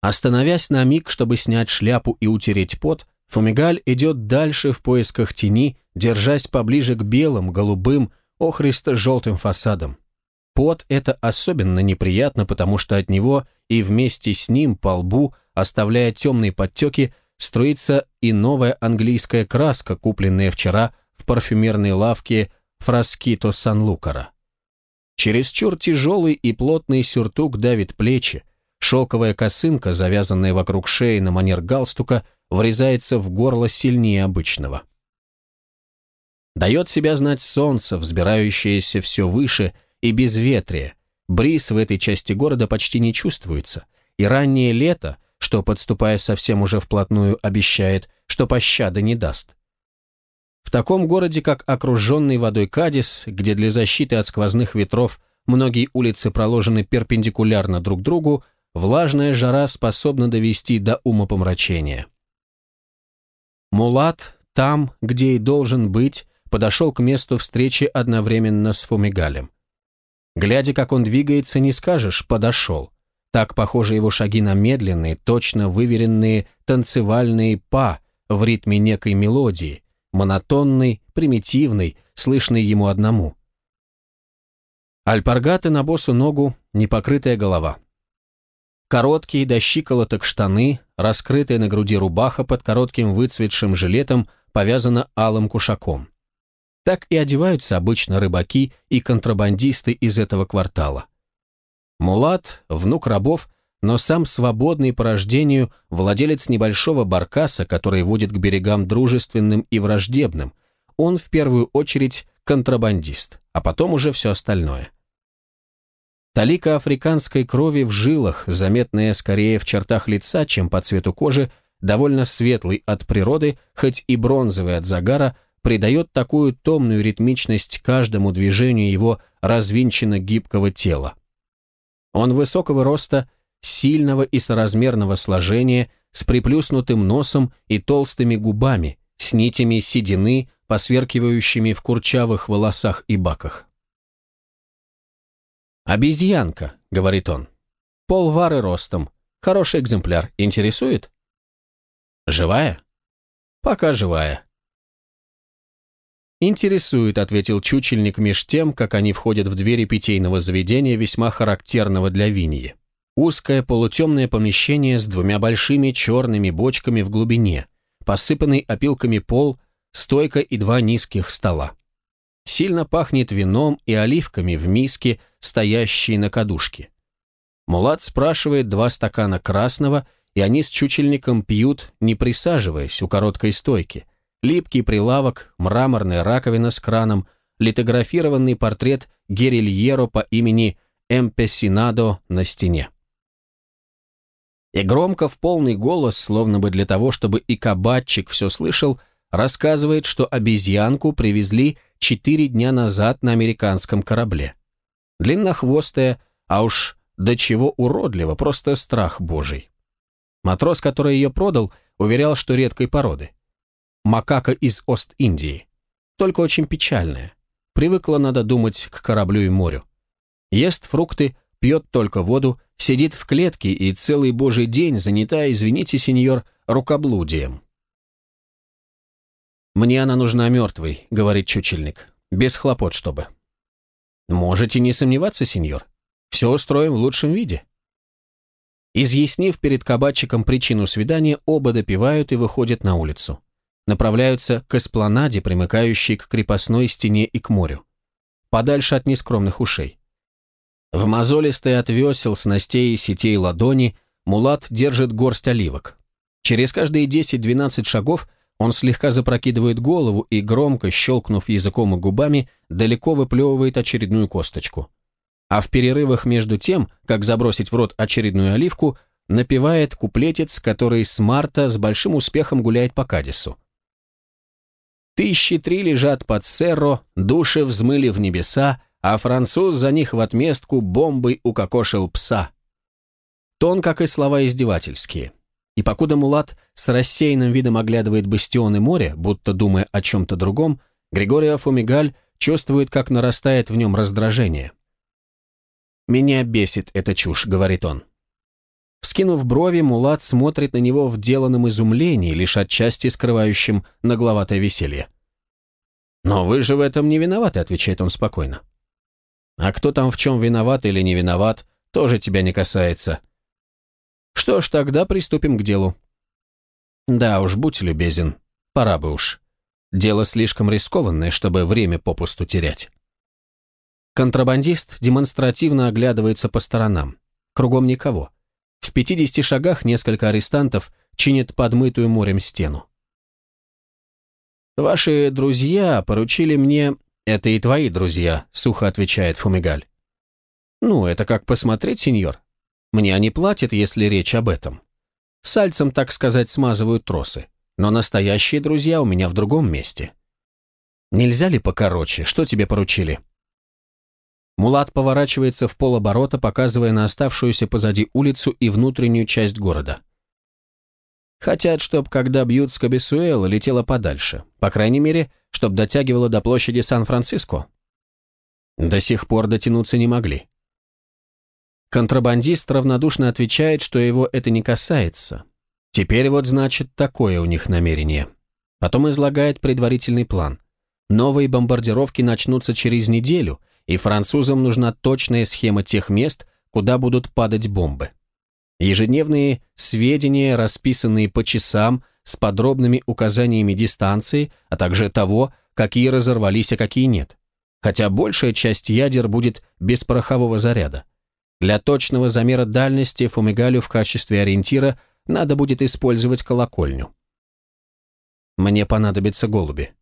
Остановясь на миг, чтобы снять шляпу и утереть пот, Фумигаль идет дальше в поисках тени, держась поближе к белым, голубым, охристо-желтым фасадам. Пот — это особенно неприятно, потому что от него и вместе с ним по лбу, оставляя темные подтеки, струится и новая английская краска, купленная вчера в парфюмерной лавке Фраскито Сан-Лукара. Чересчур тяжелый и плотный сюртук давит плечи, шелковая косынка, завязанная вокруг шеи на манер галстука, врезается в горло сильнее обычного. Дает себя знать солнце, взбирающееся все выше и безветрие. Бриз в этой части города почти не чувствуется, и раннее лето, что, подступая совсем уже вплотную, обещает, что пощады не даст. В таком городе, как окруженный водой Кадис, где для защиты от сквозных ветров многие улицы проложены перпендикулярно друг другу, влажная жара способна довести до умопомрачения. Мулат, там, где и должен быть, подошел к месту встречи одновременно с Фумигалем. Глядя, как он двигается, не скажешь «подошел». Так похожи его шаги на медленные, точно выверенные танцевальные па в ритме некой мелодии, монотонной, примитивной, слышной ему одному. Альпаргаты на босу ногу, непокрытая голова. Короткие до щиколоток штаны, раскрытая на груди рубаха под коротким выцветшим жилетом, повязана алым кушаком. Так и одеваются обычно рыбаки и контрабандисты из этого квартала. Мулат, внук рабов, но сам свободный по рождению, владелец небольшого баркаса, который водит к берегам дружественным и враждебным, он в первую очередь контрабандист, а потом уже все остальное. Талика африканской крови в жилах, заметная скорее в чертах лица, чем по цвету кожи, довольно светлый от природы, хоть и бронзовый от загара, придает такую томную ритмичность каждому движению его развинченно-гибкого тела. Он высокого роста, сильного и соразмерного сложения, с приплюснутым носом и толстыми губами, с нитями седины, посверкивающими в курчавых волосах и баках. «Обезьянка», — говорит он. «Полвары ростом. Хороший экземпляр. Интересует?» «Живая?» «Пока живая». «Интересует», — ответил чучельник меж тем, как они входят в двери питейного заведения, весьма характерного для Виньи. Узкое полутемное помещение с двумя большими черными бочками в глубине, посыпанный опилками пол, стойка и два низких стола. Сильно пахнет вином и оливками в миске, стоящей на кадушке. Мулат спрашивает два стакана красного, и они с чучельником пьют, не присаживаясь у короткой стойки. Липкий прилавок, мраморная раковина с краном, литографированный портрет Герильеро по имени Эмпесинадо на стене. И громко в полный голос, словно бы для того, чтобы и кабачик все слышал, рассказывает, что обезьянку привезли четыре дня назад на американском корабле. Длиннохвостая, а уж до чего уродливо, просто страх божий. Матрос, который ее продал, уверял, что редкой породы. Макака из Ост-Индии. Только очень печальная. Привыкла, надо думать, к кораблю и морю. Ест фрукты, пьет только воду, сидит в клетке и целый божий день занята, извините, сеньор, рукоблудием. «Мне она нужна мертвой», — говорит чучельник. «Без хлопот, чтобы». «Можете не сомневаться, сеньор. Все устроим в лучшем виде». Изъяснив перед кабачиком причину свидания, оба допивают и выходят на улицу. Направляются к эспланаде, примыкающей к крепостной стене и к морю. Подальше от нескромных ушей. В мозолистой от весел, снастей и сетей ладони Мулат держит горсть оливок. Через каждые 10-12 шагов – он слегка запрокидывает голову и, громко щелкнув языком и губами, далеко выплевывает очередную косточку. А в перерывах между тем, как забросить в рот очередную оливку, напевает куплетец, который с марта с большим успехом гуляет по Кадису. Тысячи три лежат под Серро, души взмыли в небеса, а француз за них в отместку бомбой укокошил пса. Тон, как и слова издевательские. И покуда Мулат с рассеянным видом оглядывает бастионы моря, будто думая о чем-то другом, Григорий Фумигаль чувствует, как нарастает в нем раздражение. «Меня бесит эта чушь», — говорит он. Скинув брови, Мулат смотрит на него в деланном изумлении, лишь отчасти скрывающем нагловатое веселье. «Но вы же в этом не виноваты», — отвечает он спокойно. «А кто там в чем виноват или не виноват, тоже тебя не касается. Что ж, тогда приступим к делу». «Да уж, будь любезен, пора бы уж. Дело слишком рискованное, чтобы время попусту терять». Контрабандист демонстративно оглядывается по сторонам. Кругом никого. В 50 шагах несколько арестантов чинят подмытую морем стену. «Ваши друзья поручили мне...» «Это и твои друзья», — сухо отвечает Фумигаль. «Ну, это как посмотреть, сеньор. Мне они платят, если речь об этом. Сальцем, так сказать, смазывают тросы. Но настоящие друзья у меня в другом месте. Нельзя ли покороче? Что тебе поручили?» Мулат поворачивается в полоборота, показывая на оставшуюся позади улицу и внутреннюю часть города. Хотят, чтоб, когда бьют с Кабесуэла, летела подальше. По крайней мере, чтоб дотягивала до площади Сан-Франциско. До сих пор дотянуться не могли. Контрабандист равнодушно отвечает, что его это не касается. Теперь вот, значит, такое у них намерение. Потом излагает предварительный план. Новые бомбардировки начнутся через неделю – и французам нужна точная схема тех мест, куда будут падать бомбы. Ежедневные сведения, расписанные по часам, с подробными указаниями дистанции, а также того, какие разорвались, а какие нет. Хотя большая часть ядер будет без порохового заряда. Для точного замера дальности фумигалю в качестве ориентира надо будет использовать колокольню. Мне понадобятся голуби.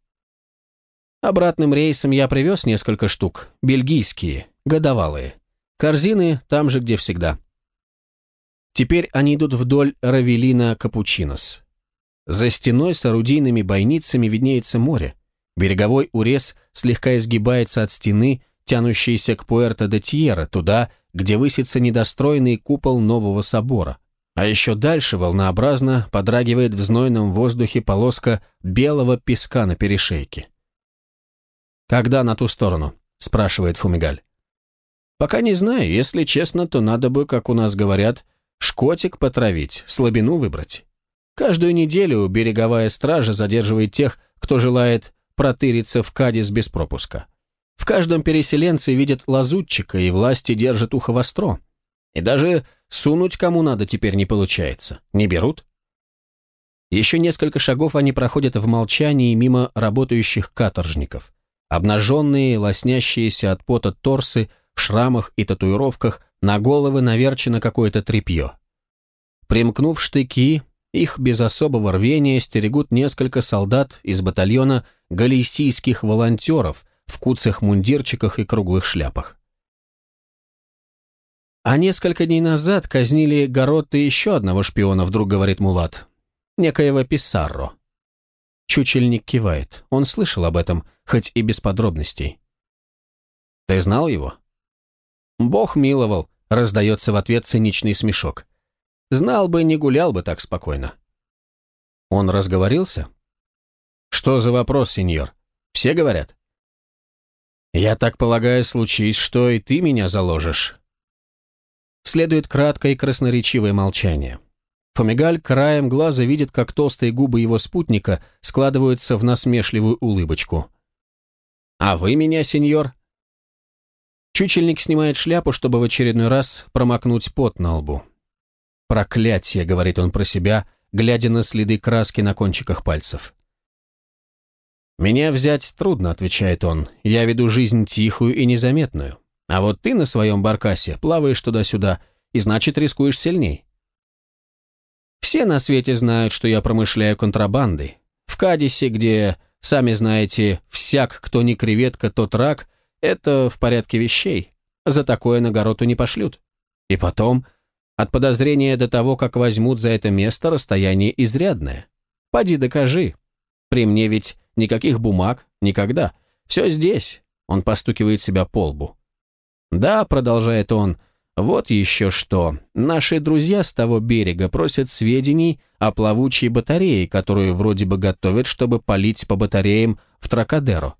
Обратным рейсом я привез несколько штук, бельгийские, годовалые. Корзины там же, где всегда. Теперь они идут вдоль Равелина Капучинос. За стеной с орудийными бойницами виднеется море. Береговой урез слегка изгибается от стены, тянущейся к Пуэрто-де-Тьерра, туда, где высится недостроенный купол нового собора. А еще дальше волнообразно подрагивает в знойном воздухе полоска белого песка на перешейке. «Когда на ту сторону?» – спрашивает Фумигаль. «Пока не знаю. Если честно, то надо бы, как у нас говорят, шкотик потравить, слабину выбрать. Каждую неделю береговая стража задерживает тех, кто желает протыриться в Кадис без пропуска. В каждом переселенце видят лазутчика, и власти держат ухо востро. И даже сунуть кому надо теперь не получается. Не берут?» Еще несколько шагов они проходят в молчании мимо работающих каторжников. Обнаженные, лоснящиеся от пота торсы, в шрамах и татуировках, на головы наверчено какое-то тряпье. Примкнув штыки, их без особого рвения стерегут несколько солдат из батальона галисийских волонтеров в куцах мундирчиках и круглых шляпах. А несколько дней назад казнили Горотты еще одного шпиона, вдруг говорит Мулат, некоего Писарро. Чучельник кивает. Он слышал об этом, хоть и без подробностей. «Ты знал его?» «Бог миловал», — раздается в ответ циничный смешок. «Знал бы, не гулял бы так спокойно». Он разговорился? «Что за вопрос, сеньор? Все говорят?» «Я так полагаю, случись, что и ты меня заложишь». Следует краткое и красноречивое молчание. Фомигаль краем глаза видит, как толстые губы его спутника складываются в насмешливую улыбочку. «А вы меня, сеньор?» Чучельник снимает шляпу, чтобы в очередной раз промокнуть пот на лбу. «Проклятие», — говорит он про себя, глядя на следы краски на кончиках пальцев. «Меня взять трудно», — отвечает он. «Я веду жизнь тихую и незаметную. А вот ты на своем баркасе плаваешь туда-сюда, и значит рискуешь сильней. Все на свете знают, что я промышляю контрабандой. В Кадисе, где, сами знаете, всяк, кто не креветка, тот рак, это в порядке вещей. За такое на гороту не пошлют. И потом, от подозрения до того, как возьмут за это место, расстояние изрядное. Поди докажи. При мне ведь никаких бумаг, никогда. Все здесь. Он постукивает себя по лбу. Да, продолжает он, вот еще что. Наши друзья с того берега просят сведений о плавучей батарее, которую вроде бы готовят, чтобы полить по батареям в Тракадеро.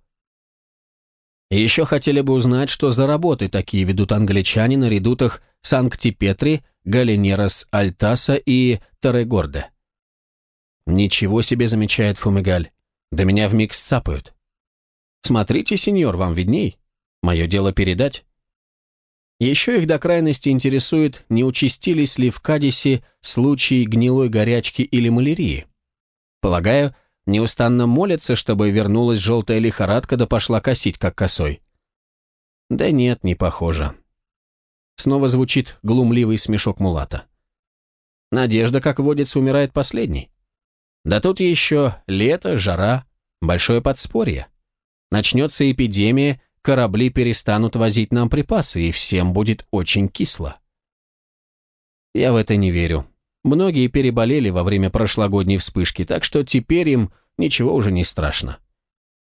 Еще хотели бы узнать, что за работы такие ведут англичане на редутах Санкт-Петри, Галинерас Альтаса и Тарегорде. Ничего себе, замечает Фумигаль. Да меня вмиг сцапают. Смотрите, сеньор, вам видней. Мое дело передать. Еще их до крайности интересует, не участились ли в Кадисе случаи гнилой горячки или малярии. Полагаю, неустанно молятся, чтобы вернулась желтая лихорадка да пошла косить, как косой. Да нет, не похоже. Снова звучит глумливый смешок Мулата. Надежда, как водится, умирает последней. Да тут еще лето, жара, большое подспорье. Начнется эпидемия, корабли перестанут возить нам припасы, и всем будет очень кисло. Я в это не верю. Многие переболели во время прошлогодней вспышки, так что теперь им ничего уже не страшно.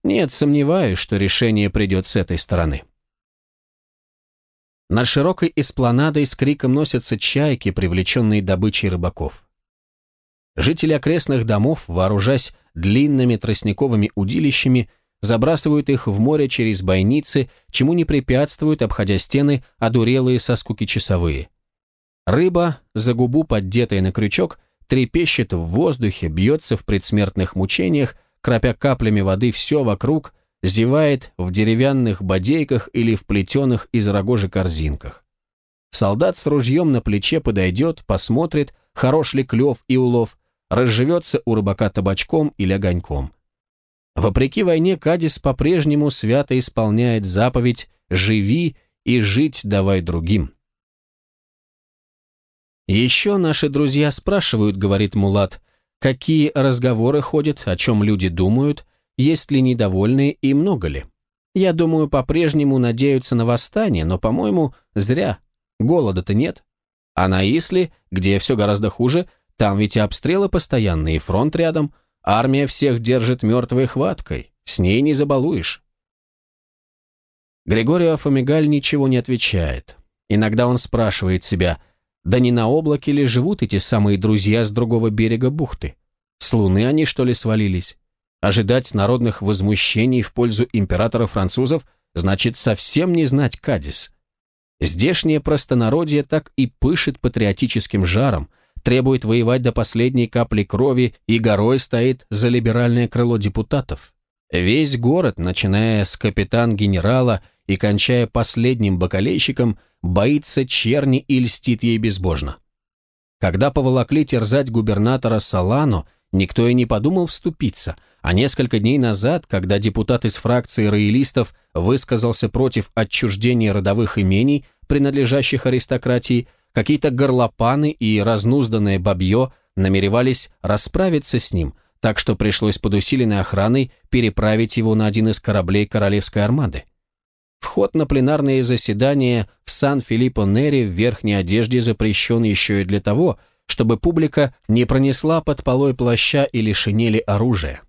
Нет, сомневаюсь, что решение придет с этой стороны. Над широкой эспланадой с криком носятся чайки, привлеченные добычей рыбаков. Жители окрестных домов, вооружаясь длинными тростниковыми удилищами, забрасывают их в море через бойницы, чему не препятствуют, обходя стены, одурелые со скуки часовые. Рыба, за губу поддетая на крючок, трепещет в воздухе, бьется в предсмертных мучениях, кропя каплями воды все вокруг, зевает в деревянных бодейках или в плетеных из рогожи корзинках. Солдат с ружьем на плече подойдет, посмотрит, хорош ли клев и улов, разживется у рыбака табачком или огоньком. Вопреки войне Кадис по-прежнему свято исполняет заповедь «Живи и жить давай другим». «Еще наши друзья спрашивают, — говорит Мулат, — какие разговоры ходят, о чем люди думают, есть ли недовольные и много ли. Я думаю, по-прежнему надеются на восстание, но, по-моему, зря. Голода-то нет. А на Исле, где все гораздо хуже, там ведь и обстрелы постоянные, и фронт рядом, Армия всех держит мертвой хваткой, с ней не забалуешь. Григорио Фомигаль ничего не отвечает. Иногда он спрашивает себя, да не на облаке ли живут эти самые друзья с другого берега бухты? С луны они, что ли, свалились? Ожидать народных возмущений в пользу императора французов значит совсем не знать Кадис. Здешнее простонародье так и пышет патриотическим жаром, требует воевать до последней капли крови и горой стоит за либеральное крыло депутатов. Весь город, начиная с капитан-генерала и кончая последним бакалейщиком, боится черни и льстит ей безбожно. Когда поволокли терзать губернатора Салану, никто и не подумал вступиться, а несколько дней назад, когда депутат из фракции роялистов высказался против отчуждения родовых имений, принадлежащих аристократии, Какие-то горлопаны и разнузданное бабье намеревались расправиться с ним, так что пришлось под усиленной охраной переправить его на один из кораблей Королевской армады. Вход на пленарные заседания в Сан-Филиппо-Нери в верхней одежде запрещен еще и для того, чтобы публика не пронесла под полой плаща или шинели оружия.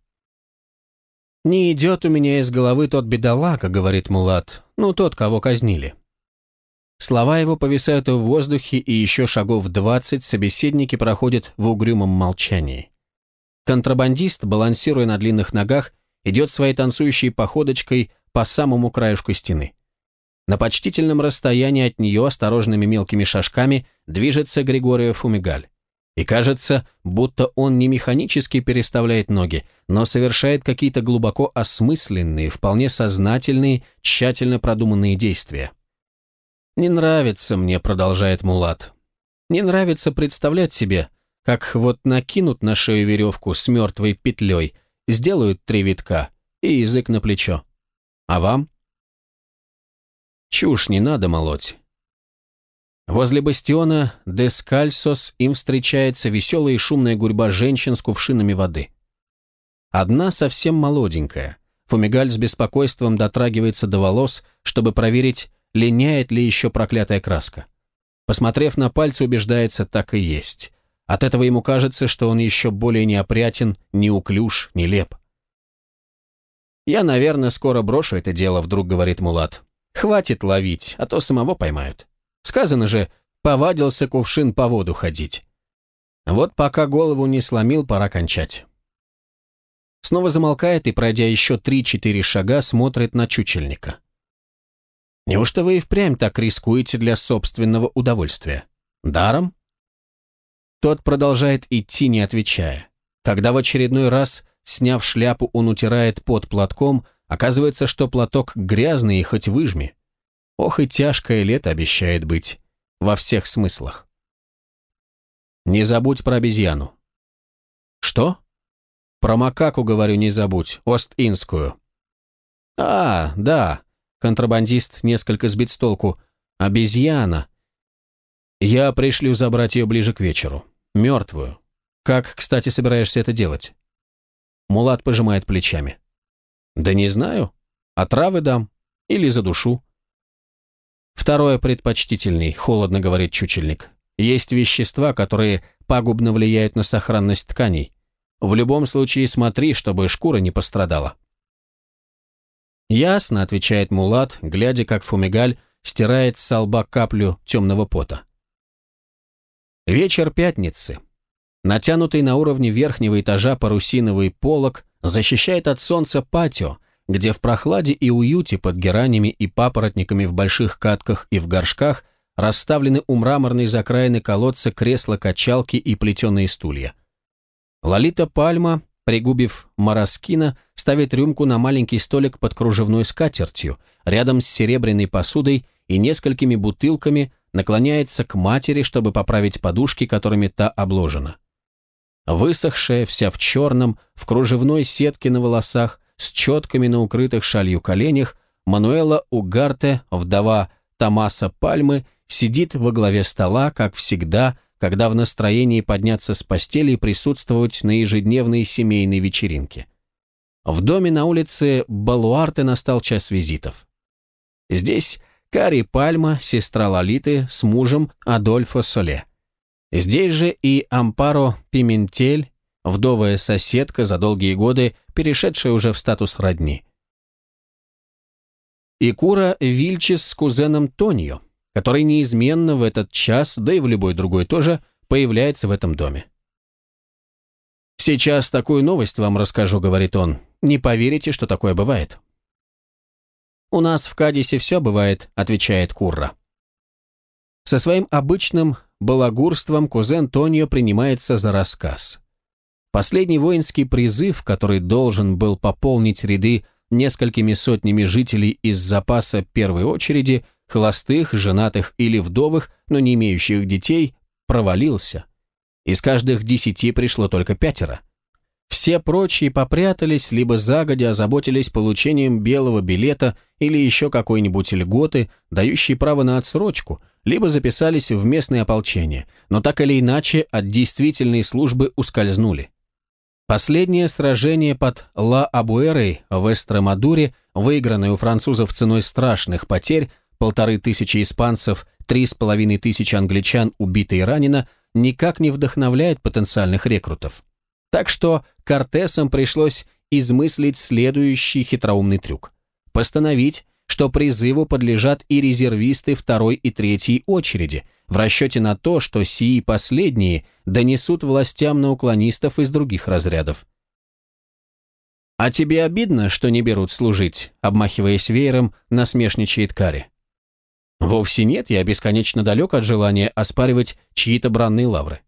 «Не идет у меня из головы тот бедолага», — говорит Мулат, — «ну, тот, кого казнили». Слова его повисают в воздухе, и еще шагов двадцать собеседники проходят в угрюмом молчании. Контрабандист, балансируя на длинных ногах, идет своей танцующей походочкой по самому краешку стены. На почтительном расстоянии от нее осторожными мелкими шажками движется Григория Фумигаль. И кажется, будто он не механически переставляет ноги, но совершает какие-то глубоко осмысленные, вполне сознательные, тщательно продуманные действия. «Не нравится мне», — продолжает Мулат. «Не нравится представлять себе, как вот накинут на шею веревку с мертвой петлей, сделают три витка и язык на плечо. А вам?» «Чушь не надо молоть». Возле бастиона Дескальсос им встречается веселая и шумная гурьба женщин с кувшинами воды. Одна совсем молоденькая. Фумигаль с беспокойством дотрагивается до волос, чтобы проверить, линяет ли еще проклятая краска. Посмотрев на пальцы, убеждается, так и есть. От этого ему кажется, что он еще более неопрятен, неуклюж, нелеп. «Я, наверное, скоро брошу это дело», — вдруг говорит Мулат. «Хватит ловить, а то самого поймают. Сказано же, повадился кувшин по воду ходить. Вот пока голову не сломил, пора кончать». Снова замолкает и, пройдя еще три-четыре шага, смотрит на чучельника. Неужто вы и впрямь так рискуете для собственного удовольствия? Даром? Тот продолжает идти, не отвечая. Когда в очередной раз, сняв шляпу, он утирает под платком, оказывается, что платок грязный и хоть выжми. Ох и тяжкое лето обещает быть. Во всех смыслах. Не забудь про обезьяну. Что? Про макаку, говорю, не забудь, Ост-Инскую. А, да, контрабандист несколько сбит с толку. Обезьяна. Я пришлю забрать ее ближе к вечеру. Мертвую. Как, кстати, собираешься это делать? Мулат пожимает плечами. Да не знаю. Отравы дам. Или за душу. Второе предпочтительней, холодно говорит чучельник. Есть вещества, которые пагубно влияют на сохранность тканей. В любом случае смотри, чтобы шкура не пострадала. «Ясно», — отвечает Мулат, глядя, как Фумигаль стирает с лба каплю темного пота. Вечер пятницы. Натянутый на уровне верхнего этажа парусиновый полог защищает от солнца патио, где в прохладе и уюте под геранями и папоротниками в больших катках и в горшках расставлены у мраморной закраины колодца кресла-качалки и плетеные стулья. Лолита Пальма, пригубив мороскина, ставит рюмку на маленький столик под кружевной скатертью, рядом с серебряной посудой и несколькими бутылками, наклоняется к матери, чтобы поправить подушки, которыми та обложена. Высохшая, вся в черном, в кружевной сетке на волосах, с четками на укрытых шалью коленях, Мануэла Угарте, вдова Томаса Пальмы, сидит во главе стола, как всегда, когда в настроении подняться с постели и присутствовать на ежедневной семейной вечеринке. В доме на улице Балуарте настал час визитов. Здесь Кари Пальма, сестра Лолиты, с мужем Адольфо Соле. Здесь же и Ампаро Пиментель, вдовая соседка за долгие годы, перешедшая уже в статус родни. И Кура Вильчес с кузеном Тонио, который неизменно в этот час, да и в любой другой тоже, появляется в этом доме. «Сейчас такую новость вам расскажу», — говорит он. «Не поверите, что такое бывает». «У нас в Кадисе все бывает», — отвечает Курра. Со своим обычным балагурством кузен Тонио принимается за рассказ. Последний воинский призыв, который должен был пополнить ряды несколькими сотнями жителей из запаса первой очереди, холостых, женатых или вдовых, но не имеющих детей, провалился. Из каждых десяти пришло только пятеро. Все прочие попрятались, либо загодя озаботились получением белого билета или еще какой-нибудь льготы, дающей право на отсрочку, либо записались в местное ополчение, но так или иначе от действительной службы ускользнули. Последнее сражение под Ла-Абуэрой в Эстремадуре, выигранное у французов ценой страшных потерь, полторы тысячи испанцев, три с половиной тысячи англичан убито и ранено, никак не вдохновляет потенциальных рекрутов. Так что Кортесам пришлось измыслить следующий хитроумный трюк. Постановить, что призыву подлежат и резервисты второй и третьей очереди, в расчете на то, что сии последние донесут властям на уклонистов из других разрядов. «А тебе обидно, что не берут служить?» обмахиваясь веером, насмешничает Кари. «Вовсе нет, я бесконечно далек от желания оспаривать чьи-то бранные лавры.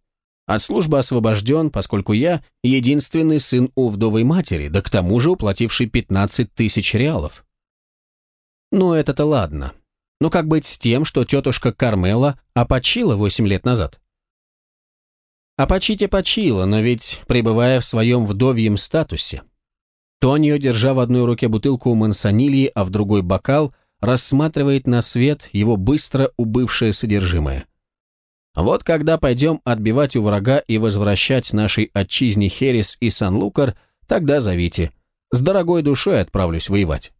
От службы освобожден, поскольку я единственный сын у вдовой матери, да к тому же уплативший 15 тысяч реалов. Ну, это-то ладно. Но как быть с тем, что тетушка Кармела опочила 8 лет назад? Опочить опочила, но ведь пребывая в своем вдовьем статусе. Тонио, держа в одной руке бутылку мансонильи, а в другой бокал, рассматривает на свет его быстро убывшее содержимое – вот когда пойдем отбивать у врага и возвращать нашей отчизне Херес и Сан-Лукар, тогда зовите. С дорогой душой отправлюсь воевать.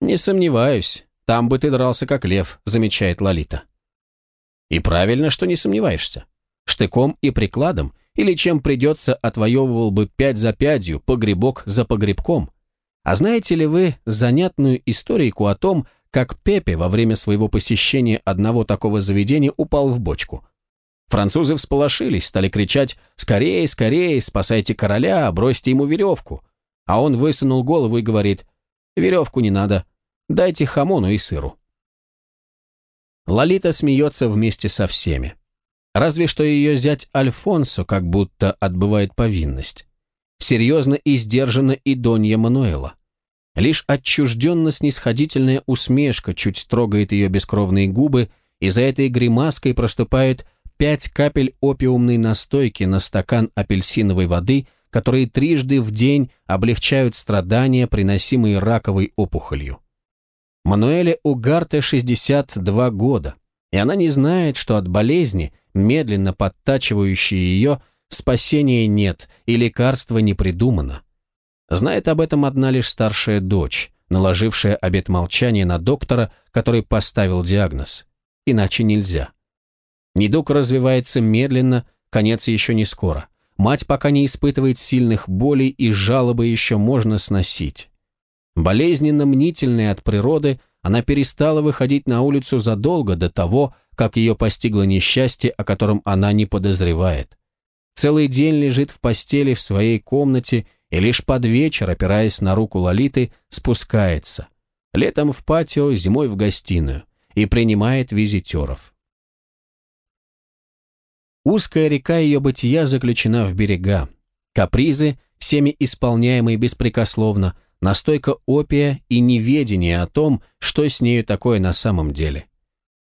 Не сомневаюсь, там бы ты дрался как лев, замечает Лолита. И правильно, что не сомневаешься. Штыком и прикладом, или чем придется, отвоевывал бы пять за пятью, погребок за погребком. А знаете ли вы занятную историку о том, как Пепе во время своего посещения одного такого заведения упал в бочку. Французы всполошились, стали кричать «Скорее, скорее, спасайте короля, бросьте ему веревку!» А он высунул голову и говорит «Веревку не надо, Дайте хамону и сыру». Лолита смеется вместе со всеми. Разве что ее зять Альфонсо как будто отбывает повинность. Серьезно и сдержанно и Донья Мануэла. Лишь отчужденно-снисходительная усмешка чуть трогает ее бескровные губы, и за этой гримаской проступает пять капель опиумной настойки на стакан апельсиновой воды, которые трижды в день облегчают страдания, приносимые раковой опухолью. Мануэле Угарте 62 года, и она не знает, что от болезни, медленно подтачивающей ее, спасения нет и лекарства не придумано. Знает об этом одна лишь старшая дочь, наложившая обет молчания на доктора, который поставил диагноз. Иначе нельзя. Недуг развивается медленно, конец еще не скоро. Мать пока не испытывает сильных болей, и жалобы еще можно сносить. Болезненно мнительная от природы, она перестала выходить на улицу задолго до того, как ее постигло несчастье, о котором она не подозревает. Целый день лежит в постели в своей комнате и лишь под вечер, опираясь на руку Лолиты, спускается. Летом в патио, зимой в гостиную. И принимает визитеров. Узкая река ее бытия заключена в берега. Капризы, всеми исполняемые беспрекословно, настойка опия и неведение о том, что с нею такое на самом деле.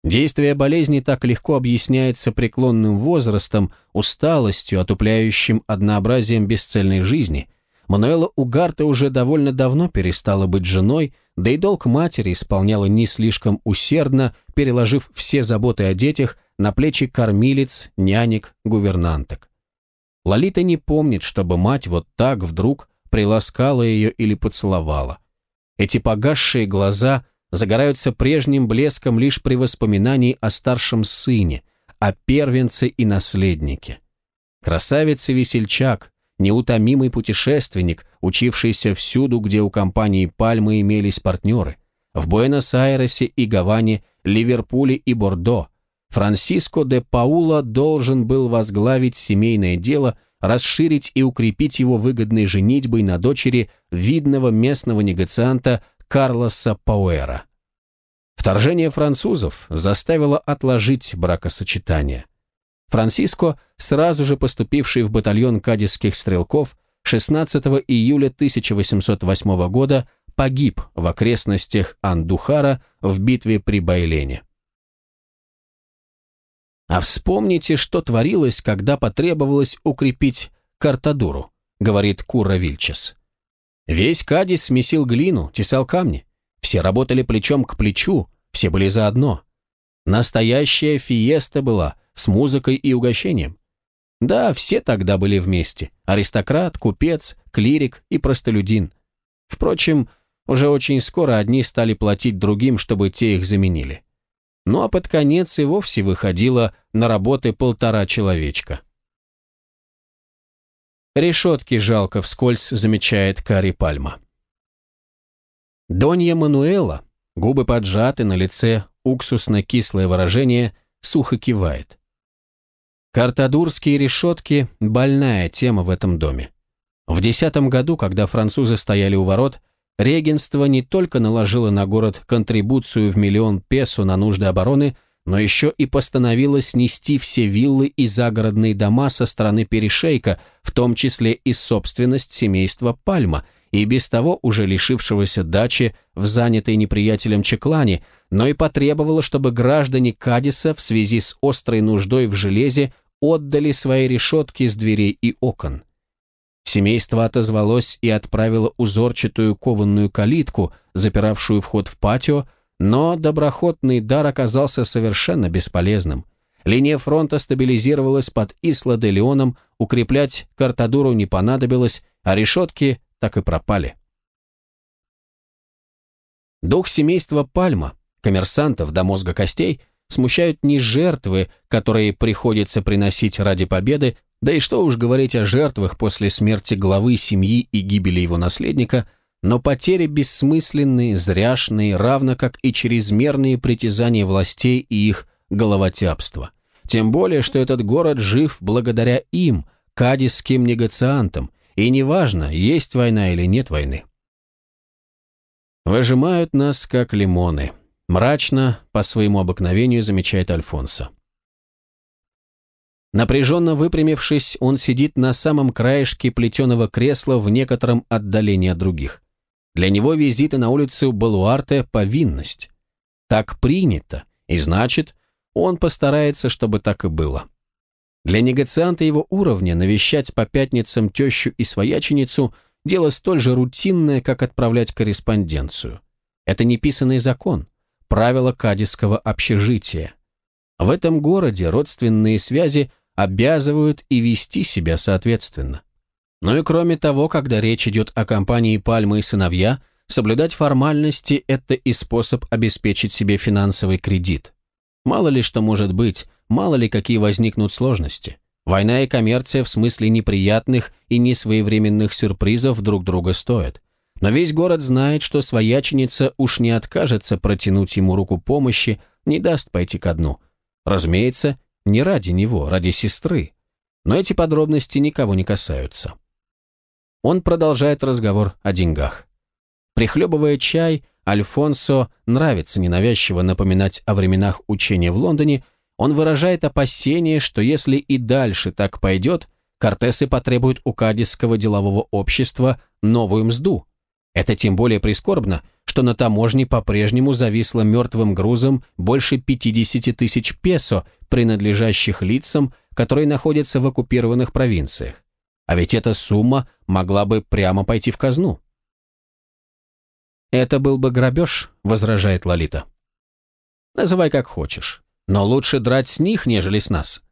Действие болезни так легко объясняется преклонным возрастом, усталостью, отупляющим однообразием бесцельной жизни, Мануэла Угарта уже довольно давно перестала быть женой, да и долг матери исполняла не слишком усердно, переложив все заботы о детях на плечи кормилец, нянек, гувернанток. Лолита не помнит, чтобы мать вот так вдруг приласкала ее или поцеловала. Эти погасшие глаза загораются прежним блеском лишь при воспоминании о старшем сыне, о первенце и наследнике. Красавица-весельчак, неутомимый путешественник, учившийся всюду, где у компании «Пальмы» имелись партнеры, в Буэнос-Айресе и Гаване, Ливерпуле и Бордо. Франсиско де Паула должен был возглавить семейное дело, расширить и укрепить его выгодной женитьбой на дочери видного местного негацианта Карлоса Пауэра. Вторжение французов заставило отложить бракосочетание – Франциско, сразу же поступивший в батальон кадисских стрелков, 16 июля 1808 года погиб в окрестностях Андухара в битве при Байлене. А вспомните, что творилось, когда потребовалось укрепить Картадуру, говорит Кура Вильчес. Весь Кадис смесил глину, тесал камни. Все работали плечом к плечу, все были заодно. Настоящая фиеста была – с музыкой и угощением. Да, все тогда были вместе. Аристократ, купец, клирик и простолюдин. Впрочем, уже очень скоро одни стали платить другим, чтобы те их заменили. Ну а под конец и вовсе выходило на работы полтора человечка. Решетки жалко вскользь замечает Кари Пальма. Донья Мануэла, губы поджаты, на лице уксусно-кислое выражение, сухо кивает. Картадурские решетки – больная тема в этом доме. В десятом году, когда французы стояли у ворот, регенство не только наложило на город контрибуцию в миллион песо на нужды обороны, но еще и постановило снести все виллы и загородные дома со стороны перешейка, в том числе и собственность семейства Пальма, и без того уже лишившегося дачи в занятой неприятелем Чеклане, но и потребовало, чтобы граждане Кадиса в связи с острой нуждой в железе отдали свои решетки с дверей и окон. Семейство отозвалось и отправило узорчатую кованную калитку, запиравшую вход в патио, но доброходный дар оказался совершенно бесполезным. Линия фронта стабилизировалась под Исла-де-Леоном, укреплять Картадуру не понадобилось, а решетки так и пропали. Дух семейства Пальма, коммерсантов до мозга костей – смущают не жертвы, которые приходится приносить ради победы, да и что уж говорить о жертвах после смерти главы семьи и гибели его наследника, но потери бессмысленные, зряшные, равно как и чрезмерные притязания властей и их головотяпство. Тем более, что этот город жив благодаря им, кадисским негациантам, и неважно, есть война или нет войны. Выжимают нас, как лимоны. Мрачно, по своему обыкновению, замечает Альфонсо. Напряженно выпрямившись, он сидит на самом краешке плетеного кресла в некотором отдалении от других. Для него визиты на улицу Балуарте – повинность. Так принято, и значит, он постарается, чтобы так и было. Для негацианта его уровня навещать по пятницам тещу и свояченицу – дело столь же рутинное, как отправлять корреспонденцию. Это неписанный закон, правило кадисского общежития. В этом городе родственные связи обязывают и вести себя соответственно. Ну и кроме того, когда речь идет о компании «Пальмы и сыновья», соблюдать формальности – это и способ обеспечить себе финансовый кредит. Мало ли что может быть, мало ли какие возникнут сложности. Война и коммерция в смысле неприятных и несвоевременных сюрпризов друг друга стоят. Но весь город знает, что свояченица уж не откажется протянуть ему руку помощи, не даст пойти ко дну. Разумеется, не ради него, ради сестры. Но эти подробности никого не касаются. Он продолжает разговор о деньгах. Прихлебывая чай, Альфонсо нравится ненавязчиво напоминать о временах учения в Лондоне, он выражает опасение, что если и дальше так пойдет, Кортесы потребуют у Кадисского делового общества новую мзду. Это тем более прискорбно, что на таможне по-прежнему зависло мертвым грузом больше 50 тысяч песо, принадлежащих лицам, которые находятся в оккупированных провинциях. А ведь эта сумма могла бы прямо пойти в казну. «Это был бы грабеж», — возражает Лолита. «Называй как хочешь, но лучше драть с них, нежели с нас».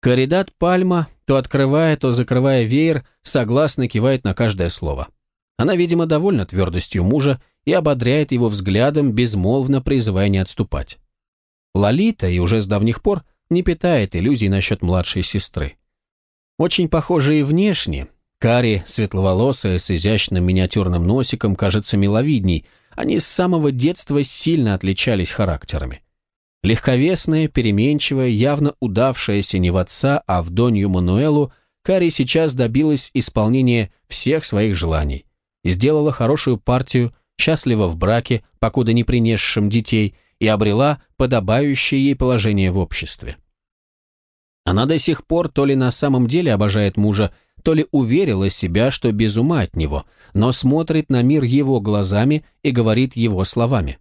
Коридат Пальма, то открывая, то закрывая веер, согласно кивает на каждое слово. Она, видимо, довольна твердостью мужа и ободряет его взглядом, безмолвно призывая не отступать. Лолита, и уже с давних пор, не питает иллюзий насчет младшей сестры. Очень похожие внешне. Кари, светловолосая, с изящным миниатюрным носиком, кажется миловидней. Они с самого детства сильно отличались характерами. Легковесная, переменчивая, явно удавшаяся не в отца, а в Донью Мануэлу, Кари сейчас добилась исполнения всех своих желаний. Сделала хорошую партию, счастлива в браке, покуда не принесшим детей, и обрела подобающее ей положение в обществе. Она до сих пор то ли на самом деле обожает мужа, то ли уверила себя, что без ума от него, но смотрит на мир его глазами и говорит его словами.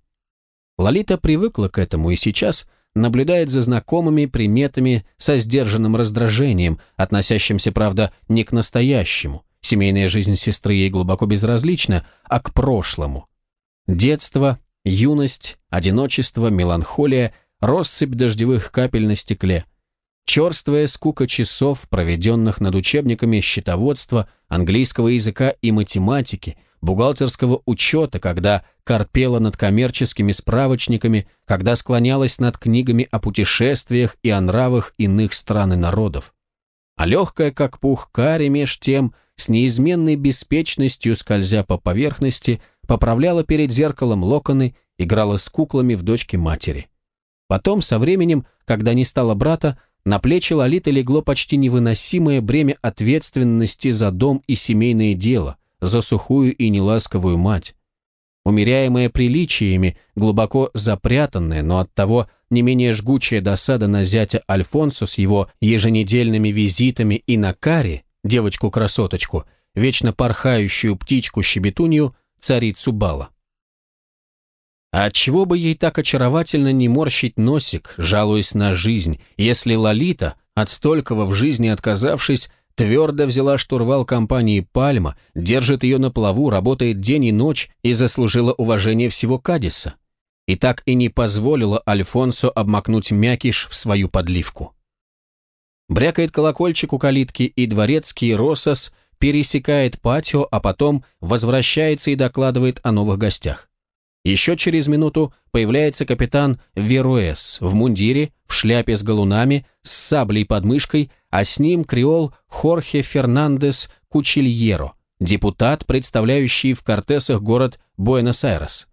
Лолита привыкла к этому и сейчас наблюдает за знакомыми приметами со сдержанным раздражением, относящимся, правда, не к настоящему. Семейная жизнь сестры ей глубоко безразлична, а к прошлому. Детство, юность, одиночество, меланхолия, россыпь дождевых капель на стекле – Черствая скука часов, проведенных над учебниками счетоводства, английского языка и математики, бухгалтерского учета, когда корпела над коммерческими справочниками, когда склонялась над книгами о путешествиях и о нравах иных стран и народов. А легкая, как пух, Кари меж тем, с неизменной беспечностью, скользя по поверхности, поправляла перед зеркалом локоны, играла с куклами в дочке матери. Потом, со временем, когда не стало брата, на плечи Лолиты легло почти невыносимое бремя ответственности за дом и семейное дело, за сухую и неласковую мать. Умеряемая приличиями, глубоко запрятанная, но оттого не менее жгучая досада на зятя Альфонсо с его еженедельными визитами и на Кари, девочку-красоточку, вечно порхающую птичку-щебетунью, царицу бала. А отчего бы ей так очаровательно не морщить носик, жалуясь на жизнь, если Лолита, от столького в жизни отказавшись, твердо взяла штурвал компании «Пальма», держит ее на плаву, работает день и ночь и заслужила уважение всего Кадиса. И так и не позволила Альфонсо обмакнуть мякиш в свою подливку. Брякает колокольчик у калитки, и дворецкий Росос пересекает патио, а потом возвращается и докладывает о новых гостях. Еще через минуту появляется капитан Веруэс в мундире, в шляпе с галунами, с саблей под мышкой, а с ним креол Хорхе Фернандес Кучильеро, депутат, представляющий в Кортесах город Буэнос-Айрес.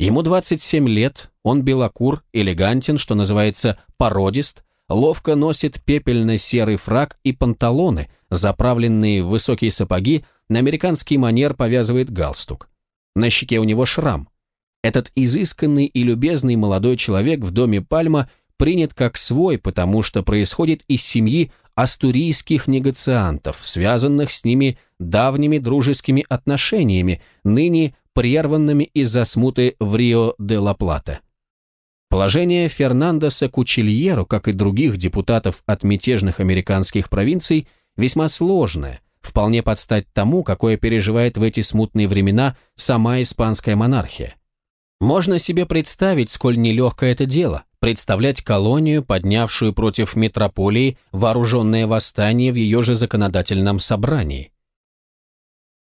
Ему 27 лет, он белокур, элегантен, что называется, породист, ловко носит пепельно-серый фраг и панталоны, заправленные в высокие сапоги, на американский манер повязывает галстук. На щеке у него шрам. Этот изысканный и любезный молодой человек в доме Пальма принят как свой, потому что происходит из семьи астурийских негациантов, связанных с ними давними дружескими отношениями, ныне прерванными из-за смуты в Рио-де-ла-Плата. Положение Фернандеса Кучильеро, как и других депутатов от мятежных американских провинций, весьма сложное, вполне под стать тому, какое переживает в эти смутные времена сама испанская монархия. Можно себе представить, сколь нелегкое это дело – представлять колонию, поднявшую против метрополии вооруженное восстание в ее же законодательном собрании.